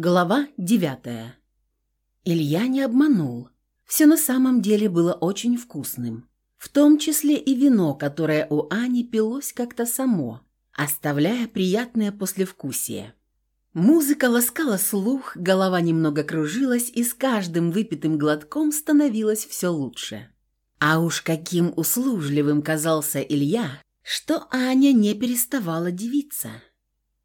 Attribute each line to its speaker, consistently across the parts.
Speaker 1: Глава девятая. Илья не обманул. Все на самом деле было очень вкусным. В том числе и вино, которое у Ани пилось как-то само, оставляя приятное послевкусие. Музыка ласкала слух, голова немного кружилась, и с каждым выпитым глотком становилось все лучше. А уж каким услужливым казался Илья, что Аня не переставала дивиться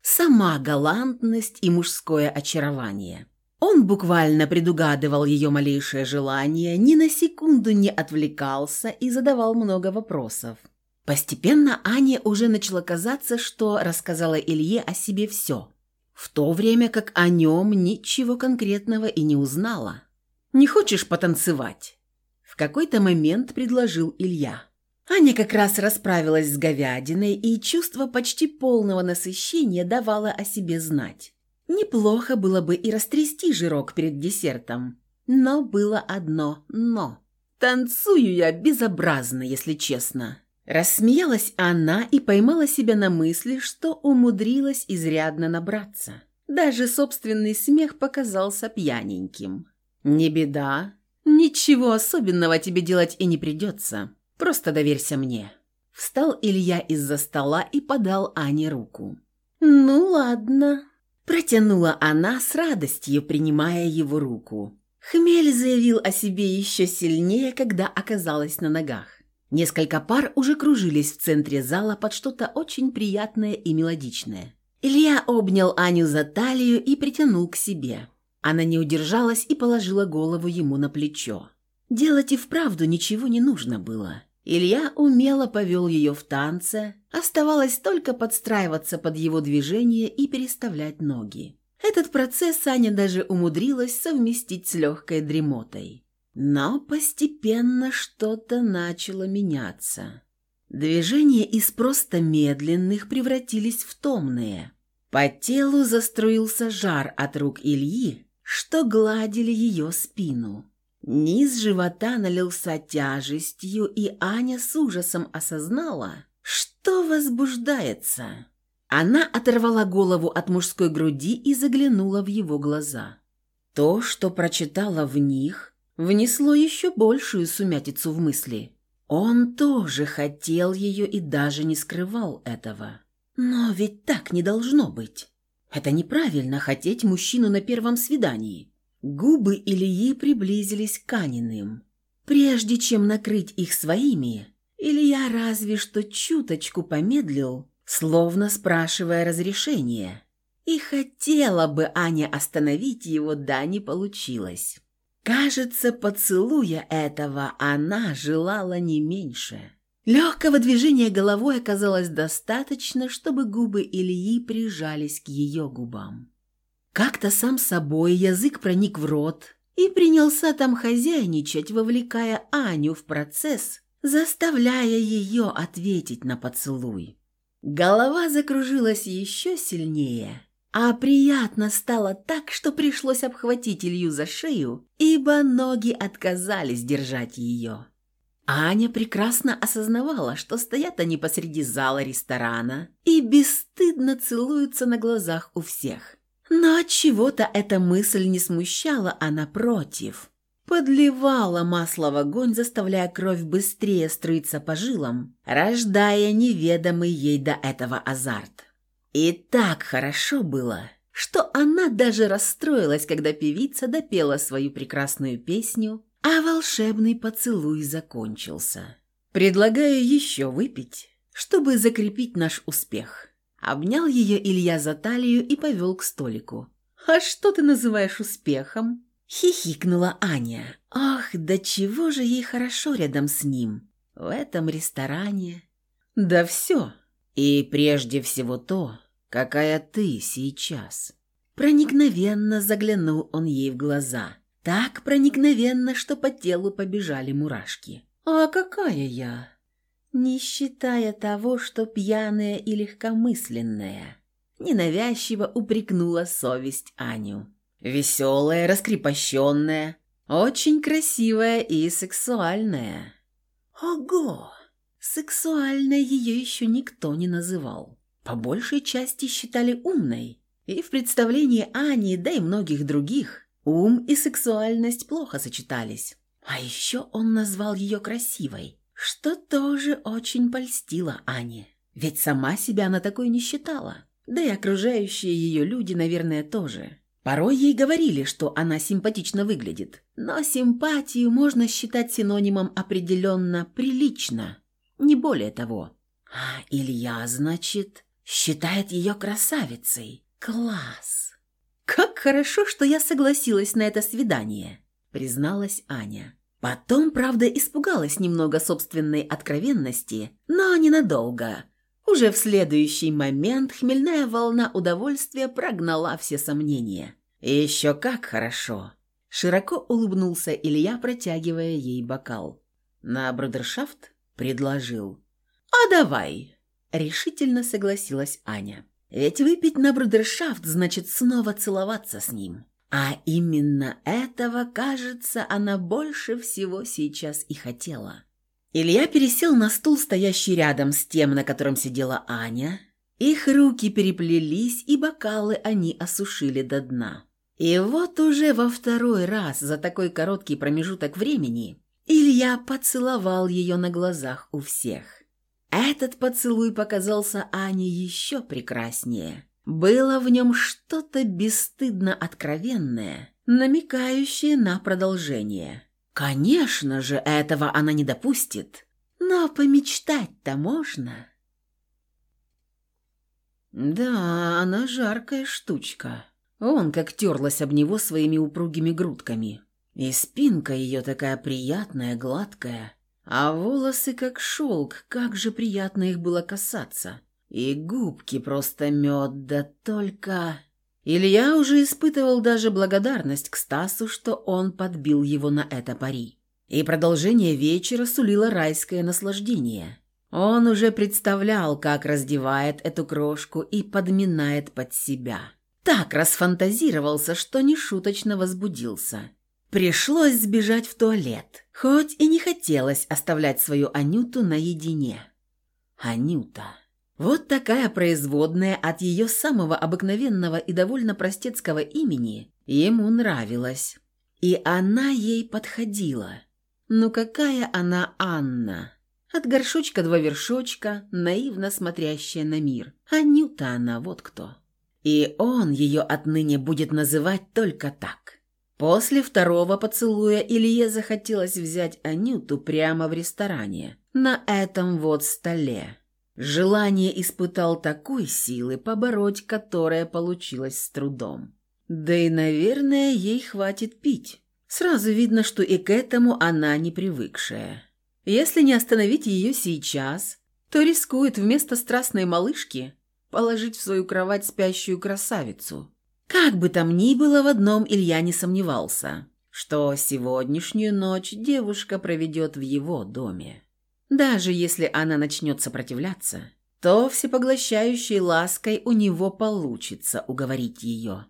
Speaker 1: сама галантность и мужское очарование. Он буквально предугадывал ее малейшее желание, ни на секунду не отвлекался и задавал много вопросов. Постепенно Ане уже начало казаться, что рассказала Илье о себе все, в то время как о нем ничего конкретного и не узнала. «Не хочешь потанцевать?» В какой-то момент предложил Илья. Аня как раз расправилась с говядиной, и чувство почти полного насыщения давало о себе знать. Неплохо было бы и растрясти жирок перед десертом. Но было одно «но». Танцую я безобразно, если честно. Рассмеялась она и поймала себя на мысли, что умудрилась изрядно набраться. Даже собственный смех показался пьяненьким. «Не беда. Ничего особенного тебе делать и не придется. Просто доверься мне». Встал Илья из-за стола и подал Ане руку. «Ну ладно», – протянула она с радостью, принимая его руку. Хмель заявил о себе еще сильнее, когда оказалась на ногах. Несколько пар уже кружились в центре зала под что-то очень приятное и мелодичное. Илья обнял Аню за талию и притянул к себе. Она не удержалась и положила голову ему на плечо. Делать и вправду ничего не нужно было. Илья умело повел ее в танце, оставалось только подстраиваться под его движение и переставлять ноги. Этот процесс Аня даже умудрилась совместить с легкой дремотой. Но постепенно что-то начало меняться. Движения из просто медленных превратились в томные. По телу заструился жар от рук Ильи, что гладили ее спину. Низ живота налился тяжестью, и Аня с ужасом осознала, что возбуждается. Она оторвала голову от мужской груди и заглянула в его глаза. То, что прочитала в них, внесло еще большую сумятицу в мысли. Он тоже хотел ее и даже не скрывал этого. Но ведь так не должно быть. Это неправильно хотеть мужчину на первом свидании. Губы Ильи приблизились к Аниным. Прежде чем накрыть их своими, Илья разве что чуточку помедлил, словно спрашивая разрешения. И хотела бы Аня остановить его, да не получилось. Кажется, поцелуя этого она желала не меньше. Легкого движения головой оказалось достаточно, чтобы губы Ильи прижались к ее губам. Как-то сам собой язык проник в рот и принялся там хозяйничать, вовлекая Аню в процесс, заставляя ее ответить на поцелуй. Голова закружилась еще сильнее, а приятно стало так, что пришлось обхватить Илью за шею, ибо ноги отказались держать ее. Аня прекрасно осознавала, что стоят они посреди зала ресторана и бесстыдно целуются на глазах у всех – но от чего-то эта мысль не смущала, а напротив, подливала масло в огонь, заставляя кровь быстрее струиться по жилам, рождая неведомый ей до этого азарт. И так хорошо было, что она даже расстроилась, когда певица допела свою прекрасную песню, а волшебный поцелуй закончился. «Предлагаю еще выпить, чтобы закрепить наш успех». Обнял ее Илья за талию и повел к столику. «А что ты называешь успехом?» Хихикнула Аня. «Ах, да чего же ей хорошо рядом с ним? В этом ресторане?» «Да все. И прежде всего то, какая ты сейчас». Проникновенно заглянул он ей в глаза. Так проникновенно, что по телу побежали мурашки. «А какая я?» Не считая того, что пьяная и легкомысленная. Ненавязчиво упрекнула совесть Аню. Веселая, раскрепощенная, очень красивая и сексуальная. Ого! Сексуальной ее еще никто не называл. По большей части считали умной. И в представлении Ани, да и многих других, ум и сексуальность плохо сочетались. А еще он назвал ее красивой, что тоже очень польстило Ане. Ведь сама себя она такой не считала. Да и окружающие ее люди, наверное, тоже. Порой ей говорили, что она симпатично выглядит. Но симпатию можно считать синонимом определенно «прилично». Не более того. А Илья, значит, считает ее красавицей. Класс! Как хорошо, что я согласилась на это свидание, призналась Аня. Потом, правда, испугалась немного собственной откровенности, но ненадолго. Уже в следующий момент хмельная волна удовольствия прогнала все сомнения. Еще как хорошо. Широко улыбнулся Илья, протягивая ей бокал. «На брудершафт?» – предложил. «А давай!» – решительно согласилась Аня. «Ведь выпить на брудершафт значит снова целоваться с ним». А именно этого, кажется, она больше всего сейчас и хотела. Илья пересел на стул, стоящий рядом с тем, на котором сидела Аня. Их руки переплелись, и бокалы они осушили до дна. И вот уже во второй раз за такой короткий промежуток времени Илья поцеловал ее на глазах у всех. Этот поцелуй показался Ане еще прекраснее. Было в нем что-то бесстыдно откровенное, намекающее на продолжение. Конечно же, этого она не допустит. Но помечтать-то можно. Да, она жаркая штучка. Он как терлась об него своими упругими грудками. И спинка ее такая приятная, гладкая. А волосы как шелк, как же приятно их было касаться. И губки просто мед, да только... Илья уже испытывал даже благодарность к Стасу, что он подбил его на это пари. И продолжение вечера сулило райское наслаждение. Он уже представлял, как раздевает эту крошку и подминает под себя. Так расфантазировался, что нешуточно возбудился. Пришлось сбежать в туалет, хоть и не хотелось оставлять свою Анюту наедине. Анюта. Вот такая производная от ее самого обыкновенного и довольно простецкого имени ему нравилась. И она ей подходила. Ну какая она Анна? От горшочка два вершочка, наивно смотрящая на мир. Анюта она, вот кто. И он ее отныне будет называть только так. После второго поцелуя Илье захотелось взять Анюту прямо в ресторане, на этом вот столе. Желание испытал такой силы, побороть которая получилось с трудом. Да и, наверное, ей хватит пить. Сразу видно, что и к этому она не привыкшая. Если не остановить ее сейчас, то рискует вместо страстной малышки положить в свою кровать спящую красавицу. Как бы там ни было, в одном Илья не сомневался, что сегодняшнюю ночь девушка проведет в его доме. Даже если она начнет сопротивляться, то всепоглощающей лаской у него получится уговорить ее.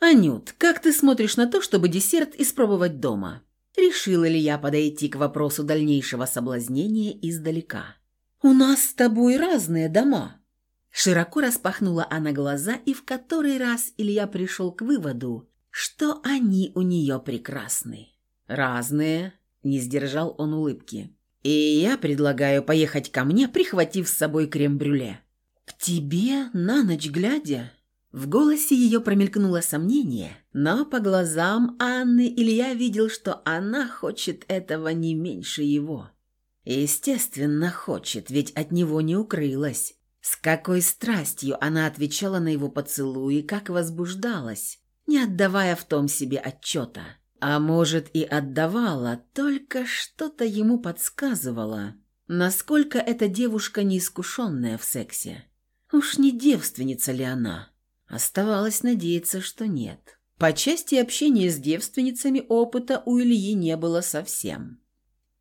Speaker 1: «Анют, как ты смотришь на то, чтобы десерт испробовать дома?» Решила ли я подойти к вопросу дальнейшего соблазнения издалека? «У нас с тобой разные дома». Широко распахнула она глаза, и в который раз Илья пришел к выводу, что они у нее прекрасны. «Разные», — не сдержал он улыбки. И я предлагаю поехать ко мне, прихватив с собой крем-брюле». «К тебе на ночь глядя?» В голосе ее промелькнуло сомнение, но по глазам Анны Илья видел, что она хочет этого не меньше его. Естественно, хочет, ведь от него не укрылась. С какой страстью она отвечала на его поцелуи, как возбуждалась, не отдавая в том себе отчета. А может и отдавала, только что-то ему подсказывало, насколько эта девушка неискушенная в сексе. Уж не девственница ли она? Оставалось надеяться, что нет. По части общения с девственницами опыта у Ильи не было совсем.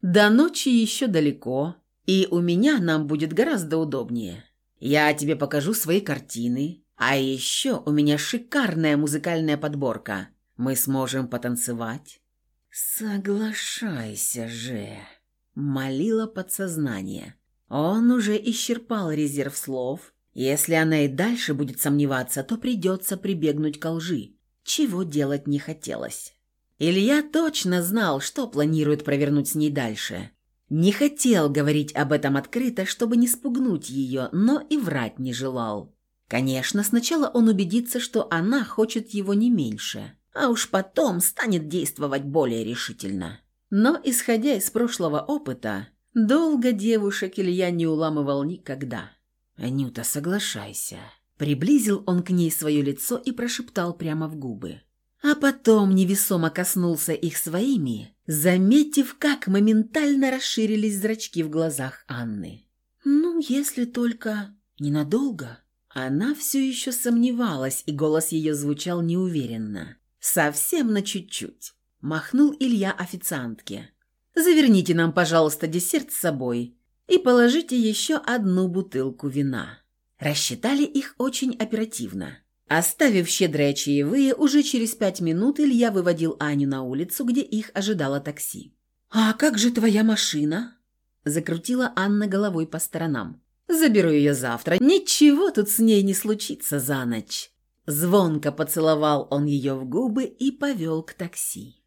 Speaker 1: До ночи еще далеко, и у меня нам будет гораздо удобнее. Я тебе покажу свои картины, а еще у меня шикарная музыкальная подборка – мы сможем потанцевать?» «Соглашайся же», — молило подсознание. Он уже исчерпал резерв слов Если она и дальше будет сомневаться, то придется прибегнуть к лжи, чего делать не хотелось. Илья точно знал, что планирует провернуть с ней дальше. Не хотел говорить об этом открыто, чтобы не спугнуть ее, но и врать не желал. Конечно, сначала он убедится, что она хочет его не меньше, а уж потом станет действовать более решительно. Но, исходя из прошлого опыта, долго девушек Илья не уламывал никогда. «Анюта, соглашайся». Приблизил он к ней свое лицо и прошептал прямо в губы. А потом невесомо коснулся их своими, заметив, как моментально расширились зрачки в глазах Анны. «Ну, если только ненадолго». Она все еще сомневалась, и голос ее звучал неуверенно. «Совсем на чуть-чуть», – махнул Илья официантке. «Заверните нам, пожалуйста, десерт с собой и положите еще одну бутылку вина». Рассчитали их очень оперативно. Оставив щедрые чаевые, уже через пять минут Илья выводил Аню на улицу, где их ожидало такси. «А как же твоя машина?» Закрутила Анна головой по сторонам. «Заберу ее завтра. Ничего тут с ней не случится за ночь». Звонко поцеловал он ее в губы и повел к такси.